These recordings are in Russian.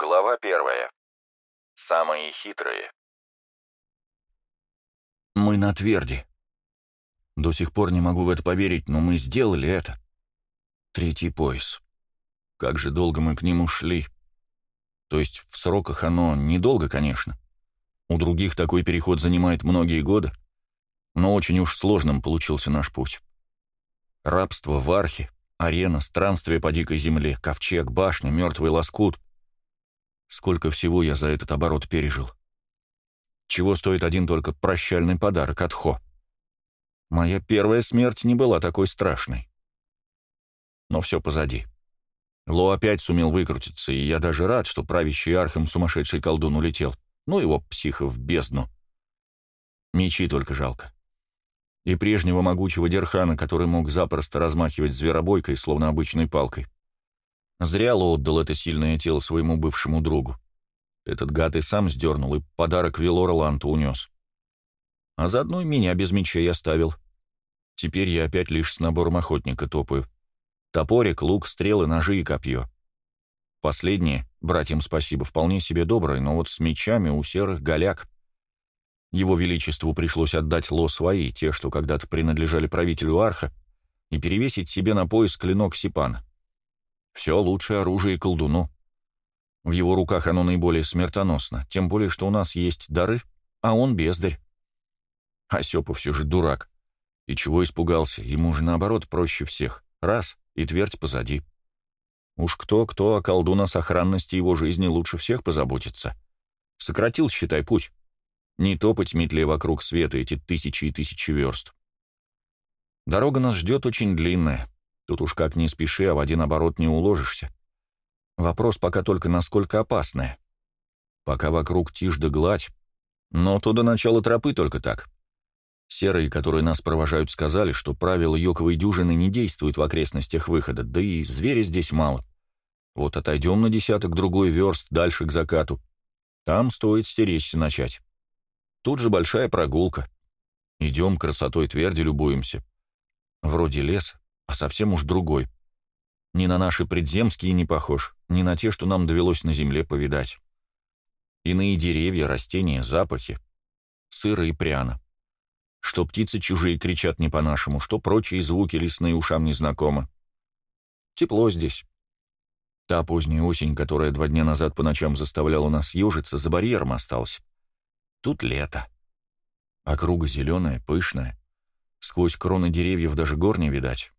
Глава первая. Самые хитрые. Мы на тверди. До сих пор не могу в это поверить, но мы сделали это. Третий пояс. Как же долго мы к нему шли. То есть в сроках оно недолго, конечно. У других такой переход занимает многие годы, но очень уж сложным получился наш путь. Рабство в архе, арена, странствие по дикой земле, ковчег, башня, мертвый лоскут — Сколько всего я за этот оборот пережил. Чего стоит один только прощальный подарок от Хо. Моя первая смерть не была такой страшной. Но все позади. Ло опять сумел выкрутиться, и я даже рад, что правящий архом сумасшедший колдун улетел. Ну его, психа, в бездну. Мечи только жалко. И прежнего могучего Дерхана, который мог запросто размахивать зверобойкой, словно обычной палкой. Зря Ло отдал это сильное тело своему бывшему другу. Этот гад и сам сдернул, и подарок Велора Ланту унес. А заодно и меня без мечей оставил. Теперь я опять лишь с набором охотника топаю. Топорик, лук, стрелы, ножи и копье. Последнее, братьям спасибо, вполне себе доброе, но вот с мечами у серых голяк. Его Величеству пришлось отдать Ло свои, те, что когда-то принадлежали правителю Арха, и перевесить себе на пояс клинок Сипана. Все лучшее оружие колдуну. В его руках оно наиболее смертоносно, тем более, что у нас есть дары, а он бездарь. А Сёпа все же дурак. И чего испугался? Ему же, наоборот, проще всех. Раз — и твердь позади. Уж кто-кто, а колдун о сохранности его жизни лучше всех позаботится. Сократил, считай, путь. Не топать метле вокруг света эти тысячи и тысячи верст. Дорога нас ждет очень длинная. Тут уж как не спеши, а в один оборот не уложишься. Вопрос пока только насколько опасная. Пока вокруг тишь да гладь, но то до начала тропы только так. Серые, которые нас провожают, сказали, что правила йоковой дюжины не действуют в окрестностях выхода, да и зверя здесь мало. Вот отойдем на десяток другой верст дальше к закату. Там стоит стеречься начать. Тут же большая прогулка. Идем, красотой тверди любуемся. Вроде лес, а совсем уж другой. Ни на наши предземские не похож, ни на те, что нам довелось на земле повидать. Иные деревья, растения, запахи. Сыро и пряно. Что птицы чужие кричат не по-нашему, что прочие звуки лесные ушам незнакомы. Тепло здесь. Та поздняя осень, которая два дня назад по ночам заставляла нас ежиться, за барьером остался. Тут лето. Округа зеленая, пышная. Сквозь кроны деревьев даже гор не видать.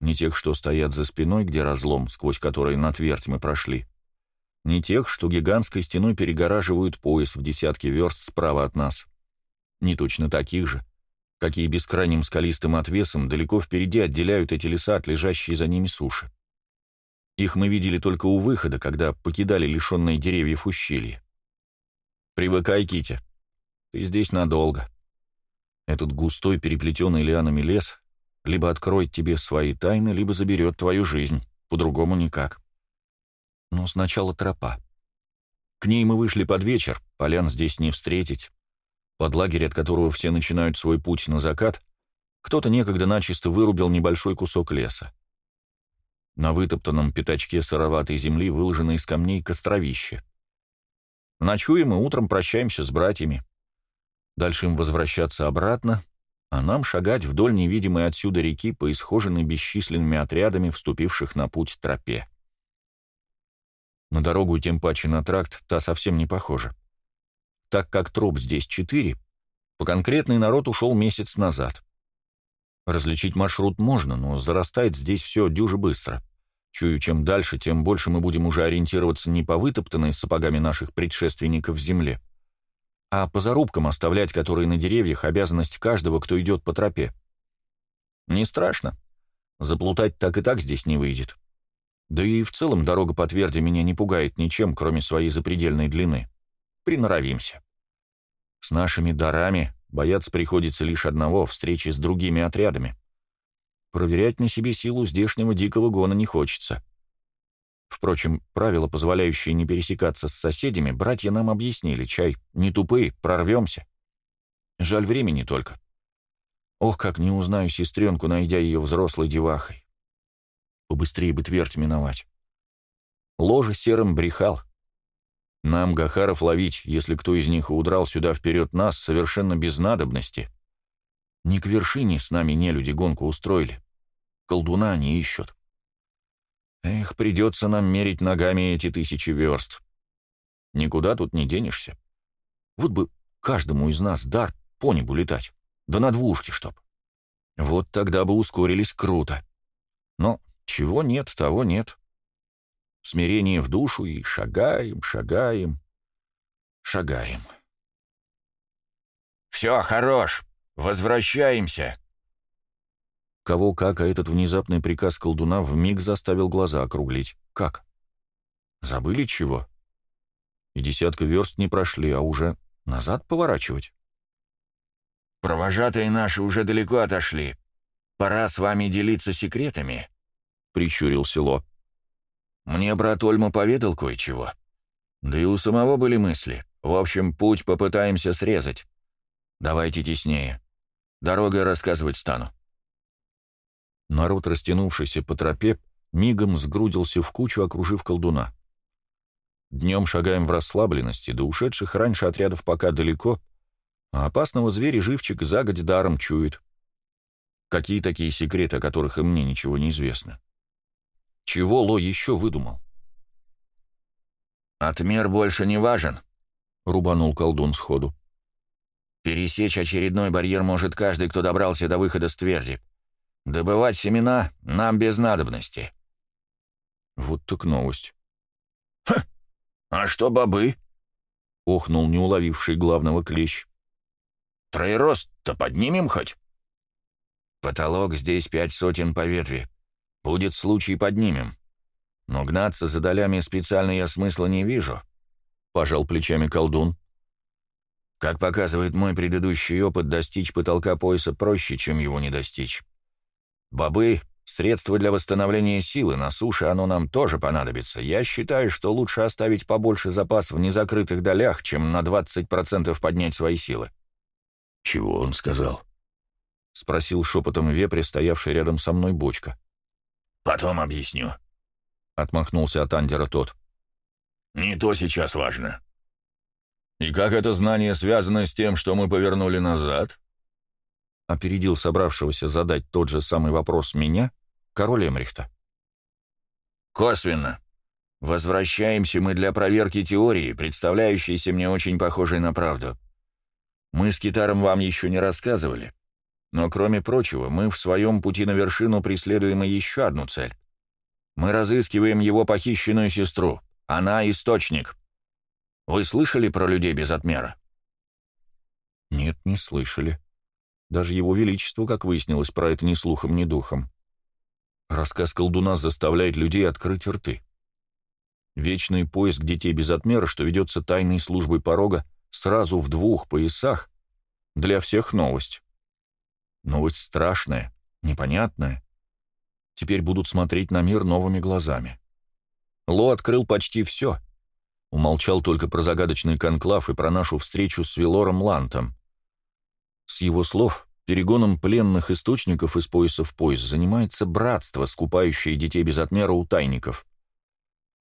Не тех, что стоят за спиной, где разлом, сквозь который на твердь мы прошли. Не тех, что гигантской стеной перегораживают пояс в десятки верст справа от нас. Не точно таких же, какие бескрайним скалистым отвесом далеко впереди отделяют эти леса от лежащей за ними суши. Их мы видели только у выхода, когда покидали лишенные деревьев ущелье. «Привыкай, Китя. Ты здесь надолго». Этот густой, переплетенный лианами лес либо откроет тебе свои тайны, либо заберет твою жизнь. По-другому никак. Но сначала тропа. К ней мы вышли под вечер, полян здесь не встретить. Под лагерь, от которого все начинают свой путь на закат, кто-то некогда начисто вырубил небольшой кусок леса. На вытоптанном пятачке сыроватой земли выложено из камней костровище. Ночуем и утром прощаемся с братьями. Дальше им возвращаться обратно, а нам шагать вдоль невидимой отсюда реки по исхоженной бесчисленными отрядами, вступивших на путь тропе. На дорогу, тем паче на тракт, та совсем не похожа. Так как троп здесь четыре, по конкретный народ ушел месяц назад. Различить маршрут можно, но зарастает здесь все дюже быстро. Чую, чем дальше, тем больше мы будем уже ориентироваться не по вытоптанной сапогами наших предшественников земле, а по зарубкам оставлять, которые на деревьях, обязанность каждого, кто идет по тропе. Не страшно. Заплутать так и так здесь не выйдет. Да и в целом дорога по тверди меня не пугает ничем, кроме своей запредельной длины. Приноровимся. С нашими дарами бояться приходится лишь одного — встречи с другими отрядами. Проверять на себе силу здешнего дикого гона не хочется. Впрочем, правила, позволяющие не пересекаться с соседями, братья нам объяснили, чай, не тупые, прорвемся. Жаль времени только. Ох, как не узнаю сестренку, найдя ее взрослой девахой. Побыстрее бы твердь миновать. Ложе серым брехал. Нам, Гахаров, ловить, если кто из них удрал сюда вперед нас, совершенно без надобности. Не к вершине с нами не люди гонку устроили. Колдуна они ищут. Эх, придется нам мерить ногами эти тысячи верст. Никуда тут не денешься. Вот бы каждому из нас дар по небу летать, да на двушке чтоб. Вот тогда бы ускорились круто. Но чего нет, того нет. Смирение в душу и шагаем, шагаем, шагаем. «Все, хорош! Возвращаемся!» Кого как, а этот внезапный приказ колдуна вмиг заставил глаза округлить. Как? Забыли чего? И десятка верст не прошли, а уже назад поворачивать? «Провожатые наши уже далеко отошли. Пора с вами делиться секретами», — прищурил село. «Мне брат Ольма поведал кое-чего. Да и у самого были мысли. В общем, путь попытаемся срезать. Давайте теснее. Дорогой рассказывать стану». Народ, растянувшийся по тропе, мигом сгрудился в кучу, окружив колдуна. Днем шагаем в расслабленности, до ушедших раньше отрядов пока далеко, а опасного зверя живчик загодь даром чует. Какие такие секреты, о которых и мне ничего не известно? Чего Ло еще выдумал? «Отмер больше не важен», — рубанул колдун сходу. «Пересечь очередной барьер может каждый, кто добрался до выхода с тверди. Добывать семена нам без надобности. Вот так новость. Ха! А что бобы? Охнул не уловивший главного клещ. Троерост-то поднимем хоть? Потолок здесь пять сотен по ветви. Будет случай, поднимем. Но гнаться за долями специально я смысла не вижу. Пожал плечами колдун. Как показывает мой предыдущий опыт, достичь потолка пояса проще, чем его не достичь. Бобы — средство для восстановления силы, на суше оно нам тоже понадобится. Я считаю, что лучше оставить побольше запас в незакрытых долях, чем на 20% поднять свои силы. «Чего он сказал?» — спросил шепотом вепрь, стоявший рядом со мной бочка. «Потом объясню», — отмахнулся от Андера тот. «Не то сейчас важно». «И как это знание связано с тем, что мы повернули назад?» Опередил собравшегося задать тот же самый вопрос меня, король Эмрихта. «Косвенно. Возвращаемся мы для проверки теории, представляющейся мне очень похожей на правду. Мы с Китаром вам еще не рассказывали, но, кроме прочего, мы в своем пути на вершину преследуем и еще одну цель. Мы разыскиваем его похищенную сестру. Она — источник. Вы слышали про людей без отмера?» «Нет, не слышали», даже его величество, как выяснилось, про это ни слухом, ни духом. Рассказ колдуна заставляет людей открыть рты. Вечный поиск детей без отмера, что ведется тайной службой порога, сразу в двух поясах, для всех новость. Новость страшная, непонятная. Теперь будут смотреть на мир новыми глазами. Ло открыл почти все. Умолчал только про загадочный конклав и про нашу встречу с Вилором Лантом. С его слов, перегоном пленных источников из пояса в пояс занимается братство, скупающее детей без отмера у тайников.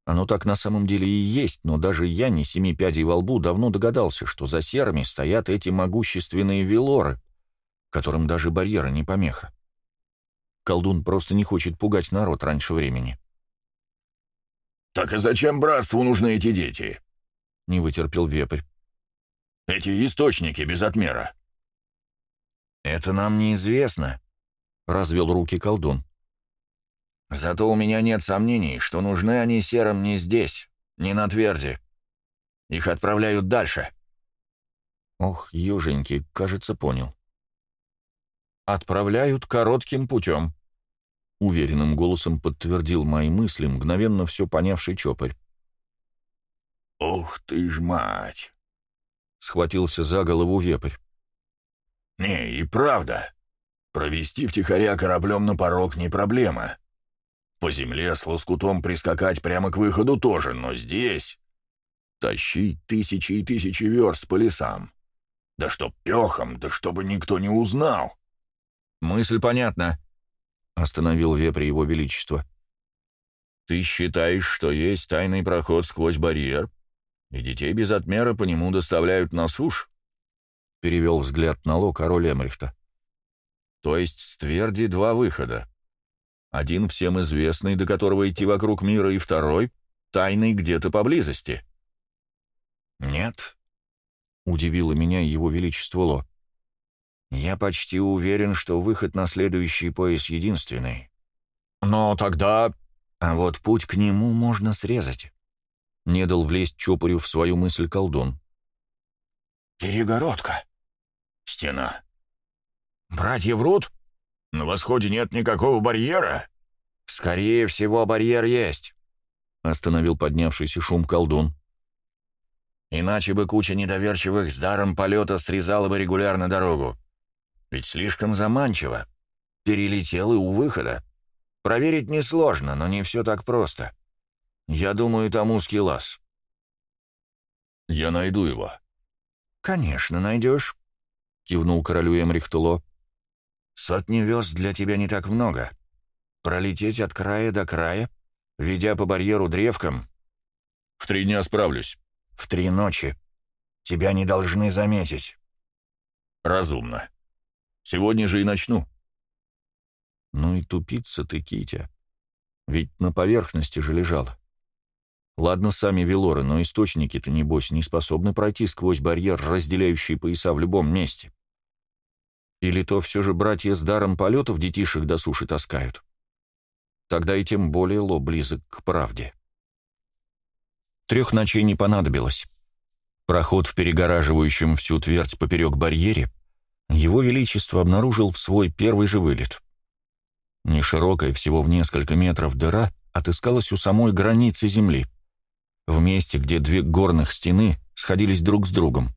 Оно так на самом деле и есть, но даже я, не семи пядей во лбу, давно догадался, что за серами стоят эти могущественные велоры, которым даже барьеры не помеха. Колдун просто не хочет пугать народ раньше времени. «Так и зачем братству нужны эти дети?» — не вытерпел вепрь. «Эти источники без отмера. «Это нам неизвестно», — развел руки колдун. «Зато у меня нет сомнений, что нужны они серым не здесь, не на тверди. Их отправляют дальше». Ох, юженьки, кажется, понял. «Отправляют коротким путем», — уверенным голосом подтвердил мои мысли, мгновенно все понявший чопарь. «Ух ты ж мать!» — схватился за голову вепрь. «Не, и правда. Провести втихаря кораблем на порог не проблема. По земле с лоскутом прискакать прямо к выходу тоже, но здесь... Тащить тысячи и тысячи верст по лесам. Да чтоб пехом, да чтобы никто не узнал». «Мысль понятна», — остановил вепрь его величество. «Ты считаешь, что есть тайный проход сквозь барьер, и детей без отмера по нему доставляют на сушь», — перевел взгляд на Ло король Эмрихта. «То есть с Тверди два выхода. Один всем известный, до которого идти вокруг мира, и второй — тайный где-то поблизости». «Нет», — удивило меня его величество Ло. «Я почти уверен, что выход на следующий пояс единственный». «Но тогда...» «А вот путь к нему можно срезать». Не дал влезть Чопорю в свою мысль колдун. «Перегородка. Стена. Братья врут? На восходе нет никакого барьера?» «Скорее всего, барьер есть», — остановил поднявшийся шум колдун. «Иначе бы куча недоверчивых с даром полета срезала бы регулярно дорогу. Ведь слишком заманчиво. Перелетел и у выхода. Проверить несложно, но не все так просто. Я думаю, там узкий лаз». «Я найду его». «Конечно, найдешь», — кивнул королю Эмрихтуло. «Сотни вез для тебя не так много. Пролететь от края до края, ведя по барьеру древком...» «В три дня справлюсь». «В три ночи. Тебя не должны заметить». «Разумно. Сегодня же и начну». «Ну и тупица ты, Китя. Ведь на поверхности же лежала. Ладно, сами Велоры, но источники-то, небось, не способны пройти сквозь барьер, разделяющий пояса в любом месте. Или то все же братья с даром полетов детишек до суши таскают? Тогда и тем более Ло близок к правде. Трех ночей не понадобилось. Проход в перегораживающем всю твердь поперек барьере его Величество обнаружил в свой первый же вылет. Неширокая, всего в несколько метров дыра отыскалась у самой границы земли — в месте, где две горных стены сходились друг с другом.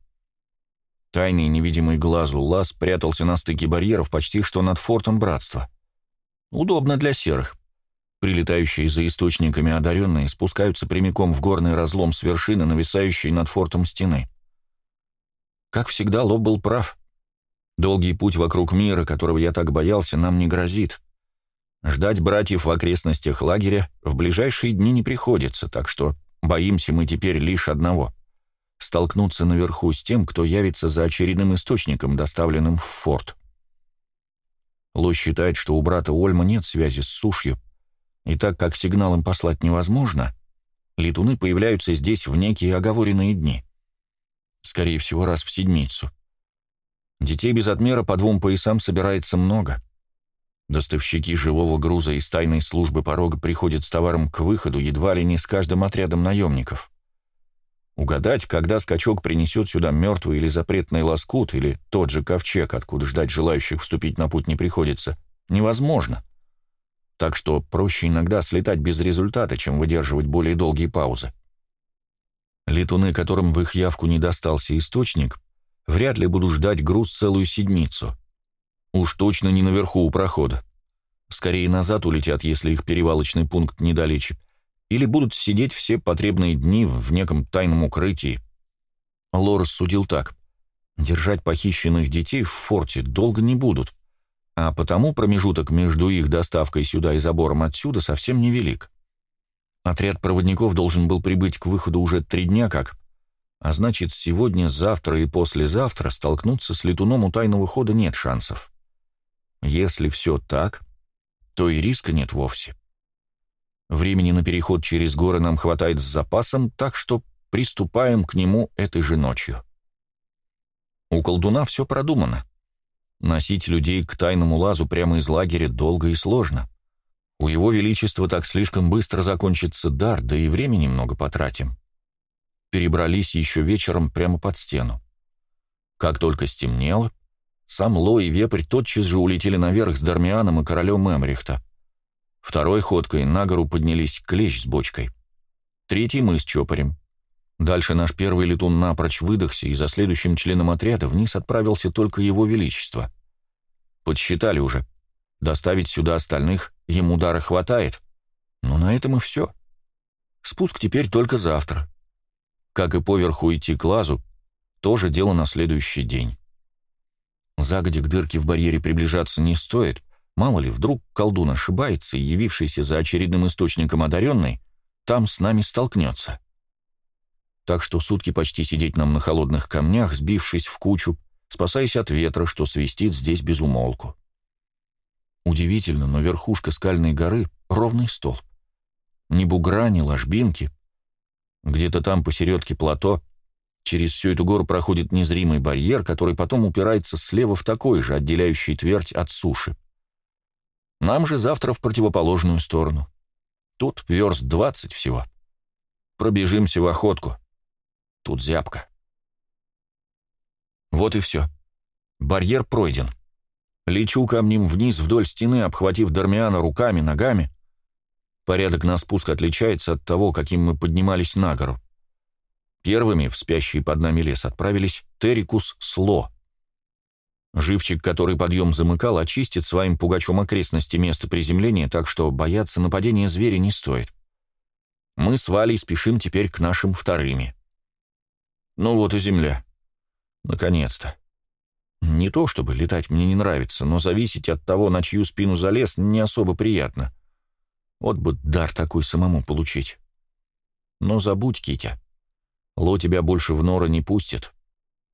Тайный невидимый глазу лаз прятался на стыке барьеров почти что над фортом Братства. Удобно для серых. Прилетающие за источниками одаренные спускаются прямиком в горный разлом с вершины, нависающей над фортом стены. Как всегда, Лоб был прав. Долгий путь вокруг мира, которого я так боялся, нам не грозит. Ждать братьев в окрестностях лагеря в ближайшие дни не приходится, так что Боимся мы теперь лишь одного — столкнуться наверху с тем, кто явится за очередным источником, доставленным в форт. Ло считает, что у брата Ольма нет связи с сушью, и так как сигнал им послать невозможно, летуны появляются здесь в некие оговоренные дни. Скорее всего, раз в седмицу. Детей без отмера по двум поясам собирается много — Доставщики живого груза из тайной службы порога приходят с товаром к выходу едва ли не с каждым отрядом наемников. Угадать, когда скачок принесет сюда мертвый или запретный лоскут, или тот же ковчег, откуда ждать желающих вступить на путь не приходится, невозможно. Так что проще иногда слетать без результата, чем выдерживать более долгие паузы. Летуны, которым в их явку не достался источник, вряд ли будут ждать груз целую седмицу. Уж точно не наверху у прохода. Скорее назад улетят, если их перевалочный пункт недалече. Или будут сидеть все потребные дни в неком тайном укрытии. Лорес судил так. Держать похищенных детей в форте долго не будут, а потому промежуток между их доставкой сюда и забором отсюда совсем невелик. Отряд проводников должен был прибыть к выходу уже три дня как, а значит, сегодня, завтра и послезавтра столкнуться с летуном у тайного хода нет шансов. Если все так, то и риска нет вовсе. Времени на переход через горы нам хватает с запасом, так что приступаем к нему этой же ночью. У колдуна все продумано. Носить людей к тайному лазу прямо из лагеря долго и сложно. У его величества так слишком быстро закончится дар, да и времени много потратим. Перебрались еще вечером прямо под стену. Как только стемнело, сам Ло и Вепрь тотчас же улетели наверх с Дармианом и королем Эмрихта. Второй ходкой на гору поднялись клещ с бочкой. Третий мы с Чопорем. Дальше наш первый летун напрочь выдохся, и за следующим членом отряда вниз отправился только его величество. Подсчитали уже. Доставить сюда остальных ему дара хватает. Но на этом и все. Спуск теперь только завтра. Как и поверху идти к лазу, тоже дело на следующий день. Загодя к дырке в барьере приближаться не стоит. Мало ли, вдруг колдун ошибается и, явившийся за очередным источником одаренный, там с нами столкнется. так что сутки почти сидеть нам на холодных камнях, сбившись в кучу, спасаясь от ветра, что свистит здесь без умолку. Удивительно, но верхушка скальной горы — ровный столб. Ни бугра, ни ложбинки. Где-то там посередке плато через всю эту гору проходит незримый барьер, который потом упирается слева в такой же, отделяющий твердь от суши. Нам же завтра в противоположную сторону. Тут верст двадцать всего. Пробежимся в охотку. Тут зябко. Вот и все. Барьер пройден. Лечу камнем вниз вдоль стены, обхватив Дармиана руками, ногами. Порядок на спуск отличается от того, каким мы поднимались на гору. Первыми в спящий под нами лес отправились Терикус Сло. Живчик, который подъем замыкал, очистит своим пугачом окрестности места приземления, так что бояться нападения зверя не стоит. Мы с Валей спешим теперь к нашим вторыми. Ну вот и земля. Наконец-то. Не то чтобы летать мне не нравится, но зависеть от того, на чью спину залез, не особо приятно. Вот бы дар такой самому получить. Но забудь, Китя. Ло тебя больше в нора не пустит.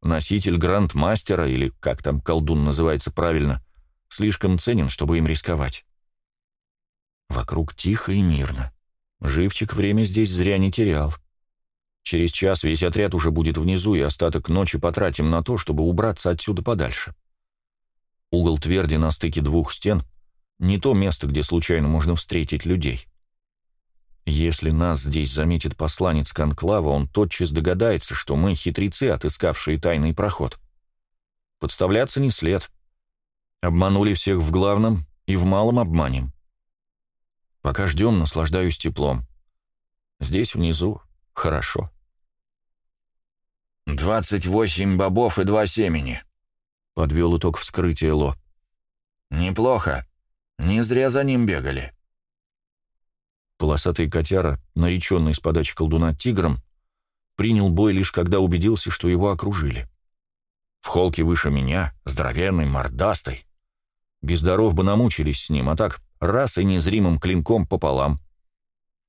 Носитель гранд-мастера, или как там колдун называется правильно, слишком ценен, чтобы им рисковать. Вокруг тихо и мирно. Живчик время здесь зря не терял. Через час весь отряд уже будет внизу, и остаток ночи потратим на то, чтобы убраться отсюда подальше. Угол тверди на стыке двух стен — не то место, где случайно можно встретить людей. Если нас здесь заметит посланец Конклава, он тотчас догадается, что мы хитрецы, отыскавшие тайный проход. Подставляться не след. Обманули всех в главном и в малом обманем. Пока ждем, наслаждаюсь теплом. Здесь внизу хорошо. «Двадцать восемь бобов и два семени», — подвел итог вскрытия Ло. «Неплохо. Не зря за ним бегали». Полосатый котяра, нареченный с подачи колдуна тигром, принял бой лишь когда убедился, что его окружили. В холке выше меня, здоровенный, мордастый. Без даров бы намучились с ним, а так раз и незримым клинком пополам.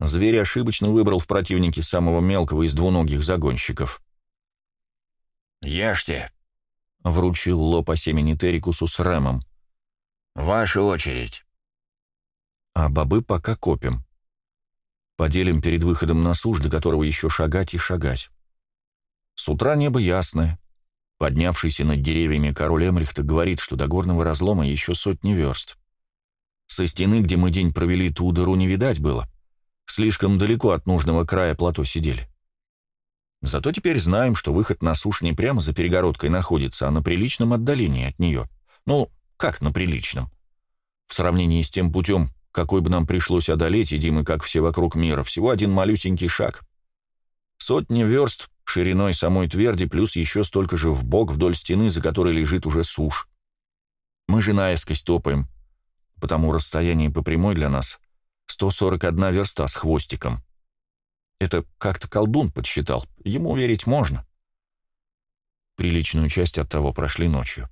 Зверь ошибочно выбрал в противнике самого мелкого из двуногих загонщиков. «Ешьте», — вручил Ло по семени Терикусу с Рэмом. «Ваша очередь». А бобы пока копим. Поделим перед выходом на суш, до которого еще шагать и шагать. С утра небо ясное. Поднявшийся над деревьями король Эмрихта говорит, что до горного разлома еще сотни верст. Со стены, где мы день провели, ту дыру не видать было. Слишком далеко от нужного края плато сидели. Зато теперь знаем, что выход на сушь не прямо за перегородкой находится, а на приличном отдалении от нее. Ну, как на приличном? В сравнении с тем путем, какой бы нам пришлось одолеть, идим мы, как все вокруг мира, всего один малюсенький шаг. Сотни верст шириной самой тверди, плюс еще столько же в бок вдоль стены, за которой лежит уже сушь. Мы же наискось топаем, потому расстояние по прямой для нас 141 верста с хвостиком. Это как-то колдун подсчитал, ему верить можно. Приличную часть от того прошли ночью.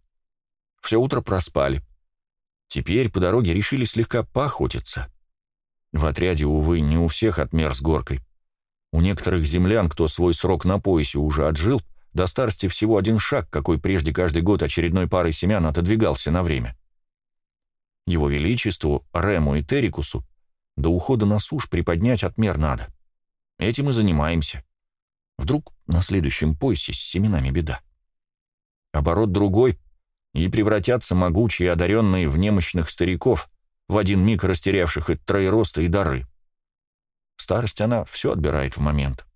Все утро проспали. Теперь по дороге решили слегка поохотиться. В отряде, увы, не у всех отмер с горкой. У некоторых землян, кто свой срок на поясе уже отжил, до старости всего один шаг, какой прежде каждый год очередной парой семян отодвигался на время. Его Величеству, Рему и Терикусу до ухода на сушь приподнять отмер надо. Этим и занимаемся. Вдруг на следующем поясе с семенами беда. Оборот другой, и превратятся могучие, одаренные в немощных стариков, в один миг растерявших и троероста, и дары. Старость она все отбирает в момент.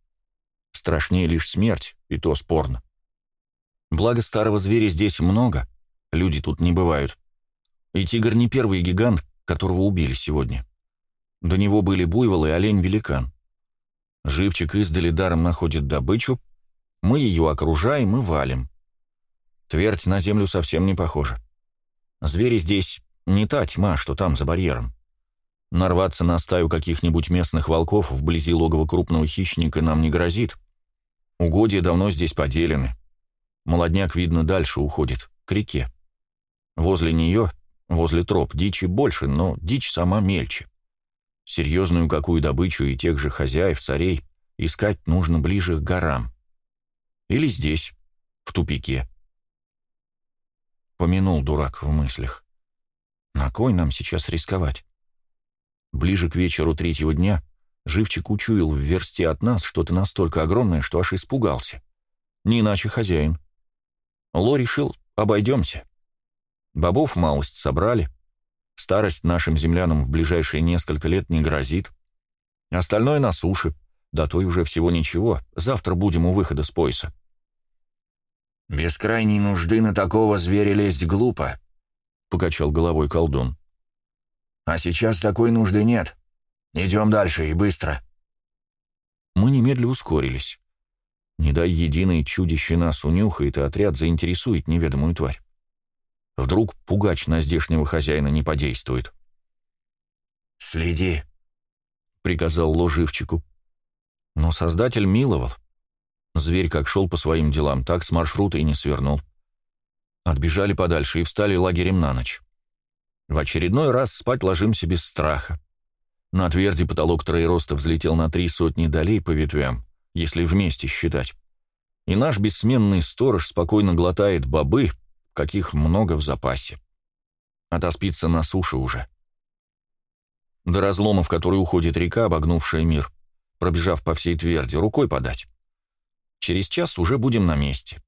Страшнее лишь смерть, и то спорно. Благо старого зверя здесь много, люди тут не бывают. И тигр не первый гигант, которого убили сегодня. До него были буйвол и олень-великан. Живчик издали даром находит добычу, мы ее окружаем и валим. Твердь на землю совсем не похожа. Звери здесь не та тьма, что там, за барьером. Нарваться на стаю каких-нибудь местных волков вблизи логова крупного хищника нам не грозит. Угодья давно здесь поделены. Молодняк, видно, дальше уходит, к реке. Возле нее, возле троп, дичи больше, но дичь сама мельче. Серьезную какую добычу и тех же хозяев, царей искать нужно ближе к горам. Или здесь, в тупике. Помянул дурак в мыслях. На кой нам сейчас рисковать? Ближе к вечеру третьего дня Живчик учуял в версте от нас что-то настолько огромное, что аж испугался. Не иначе хозяин. Ло решил, обойдемся. Бобов малость собрали. Старость нашим землянам в ближайшие несколько лет не грозит. Остальное на суше. Да то и уже всего ничего. Завтра будем у выхода с пояса. «Без крайней нужды на такого зверя лезть глупо», — покачал головой колдун. «А сейчас такой нужды нет. Идем дальше и быстро». Мы немедля ускорились. Не дай единое чудище нас унюхает, и отряд заинтересует неведомую тварь. Вдруг пугач на здешнего хозяина не подействует. «Следи», — приказал ложивчику. Но создатель миловал. Зверь как шел по своим делам, так с маршрута и не свернул. Отбежали подальше и встали лагерем на ночь. В очередной раз спать ложимся без страха. На тверди потолок троероста взлетел на три сотни долей по ветвям если вместе считать. И наш бессменный сторож спокойно глотает бобы, каких много в запасе. Отоспится на суше уже. До разлома, в который уходит река, обогнувшая мир, пробежав по всей тверди, рукой подать. Через час уже будем на месте.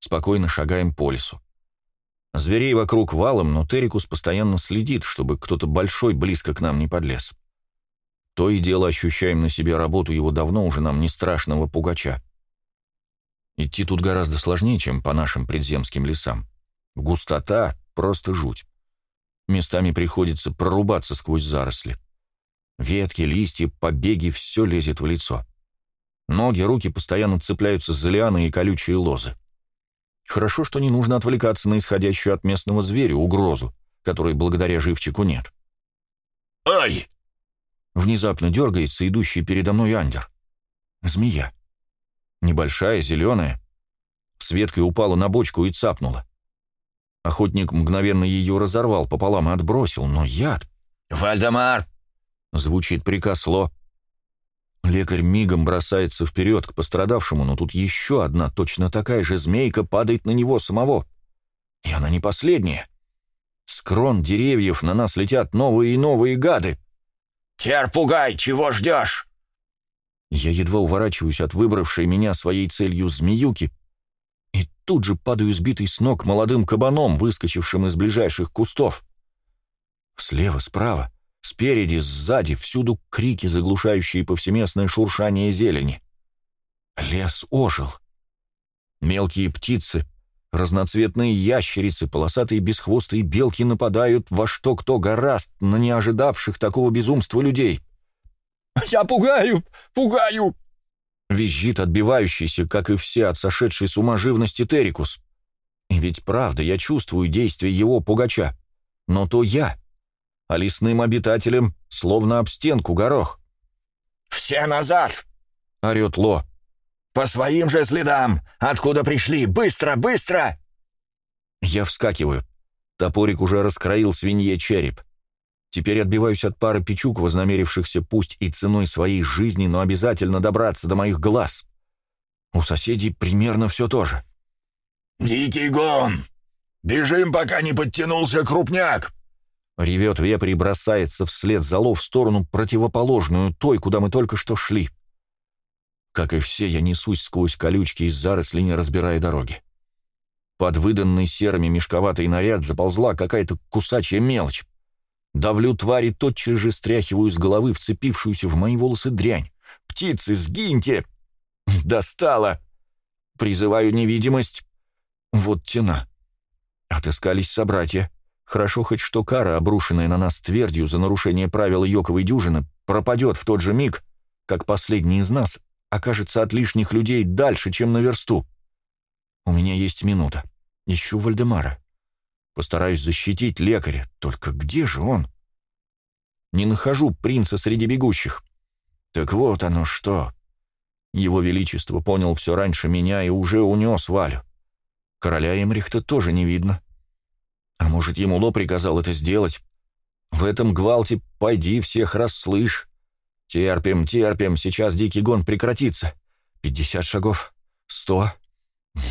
Спокойно шагаем по лесу. Зверей вокруг валом, но Терикус постоянно следит, чтобы кто-то большой близко к нам не подлез. То и дело ощущаем на себе работу его давно уже нам не страшного пугача. Идти тут гораздо сложнее, чем по нашим предземским лесам. Густота — просто жуть. Местами приходится прорубаться сквозь заросли. Ветки, листья, побеги — все лезет в лицо. Ноги, руки постоянно цепляются за лианы и колючие лозы. Хорошо, что не нужно отвлекаться на исходящую от местного зверя угрозу, которой благодаря живчику нет. «Ай!» Внезапно дергается идущий передо мной Андер. Змея. Небольшая, зеленая. С веткой упала на бочку и цапнула. Охотник мгновенно ее разорвал пополам и отбросил, но яд... «Вальдемар!» — звучит приказ Ло. Лекарь мигом бросается вперед к пострадавшему, но тут еще одна точно такая же змейка падает на него самого. И она не последняя. С крон деревьев на нас летят новые и новые гады. «Терпугай, чего ждешь?» Я едва уворачиваюсь от выбравшей меня своей целью змеюки, и тут же падаю сбитый с ног молодым кабаном, выскочившим из ближайших кустов. Слева, справа, спереди, сзади, всюду крики, заглушающие повсеместное шуршание зелени. Лес ожил. Мелкие птицы, разноцветные ящерицы, полосатые бесхвостые белки нападают во что кто гораст на не ожидавших такого безумства людей. «Я пугаю! Пугаю!» Визжит отбивающийся, как и все от сошедшей с ума живности Терикус. Ведь правда, я чувствую действие его пугача. Но то я. А лесным обитателям словно об стенку горох. «Все назад!» — орет Ло. «По своим же следам! Откуда пришли? Быстро, быстро!» Я вскакиваю. Топорик уже раскроил свинье череп. Теперь отбиваюсь от пары печук, вознамерившихся пусть и ценой своей жизни, но обязательно добраться до моих глаз. У соседей примерно все то же. «Дикий гон! Бежим, пока не подтянулся крупняк!» Ревет вепрь и бросается вслед залов в сторону противоположную, той, куда мы только что шли. Как и все, я несусь сквозь колючки из зарослей, не разбирая дороги. Под выданный серыми мешковатый наряд заползла какая-то кусачая мелочь. Давлю твари, тотчас же стряхиваю с головы вцепившуюся в мои волосы дрянь. «Птицы, сгиньте!» «Достала!» Призываю невидимость. Вот тена. Отыскались собратья. Хорошо хоть что кара, обрушенная на нас твердью за нарушение правил йоковой дюжины, пропадет в тот же миг, как последний из нас окажется от лишних людей дальше, чем на версту. У меня есть минута. Ищу Вальдемара. Постараюсь защитить лекаря. Только где же он? Не нахожу принца среди бегущих. Так вот оно что. Его Величество понял все раньше меня и уже унес Валю. Короля Эмрихта тоже не видно. А может, ему Ло приказал это сделать? В этом гвалте пойди всех расслышь. Терпим, терпим, сейчас дикий гон прекратится. Пятьдесят шагов, сто.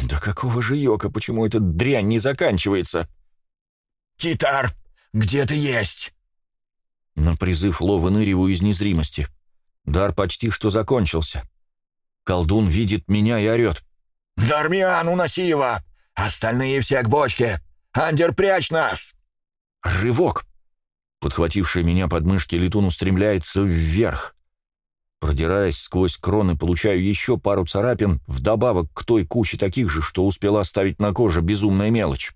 Да какого же йока, почему эта дрянь не заканчивается? «Китар, где ты есть?» На призыв Ло выныриваю из незримости. Дар почти что закончился. Колдун видит меня и орет. «Дармиан, уноси его! Остальные все к бочке! Андер, прячь нас!» Рывок! Подхвативший меня под мышки летун устремляется вверх. Продираясь сквозь кроны, получаю еще пару царапин, вдобавок к той куче таких же, что успела оставить на коже безумная мелочь.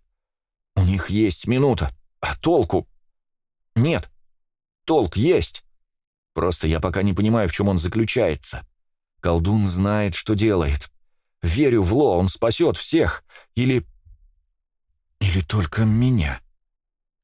У них есть минута, а толку? Нет, толк есть. Просто я пока не понимаю, в чем он заключается. Колдун знает, что делает. Верю в Ло, он спасет всех. Или... Или только меня.